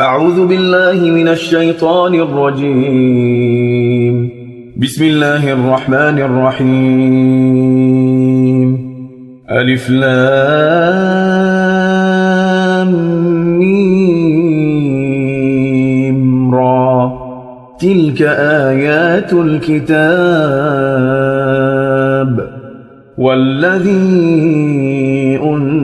أعوذ بالله من الشيطان الرجيم. بسم الله الرحمن الرحيم. ألف لام را. تلك آيات الكتاب والذي أنزل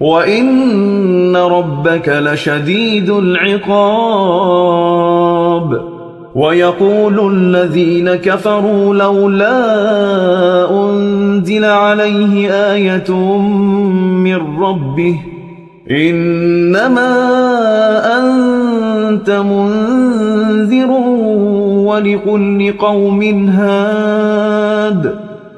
وإن ربك لشديد العقاب ويقول الذين كفروا لولا أنزل عليه آية من ربه إنما أنت منذر ولكل قوم هاد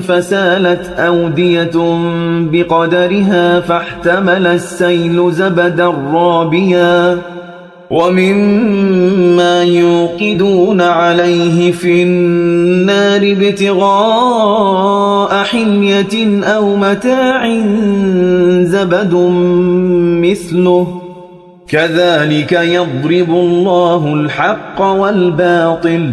فسالت أودية بقدرها فاحتمل السيل زبدا رابيا ومما يوقدون عليه في النار ابتغاء حلية أو متاع زبد مثله. كذلك يضرب الله الحق والباطل.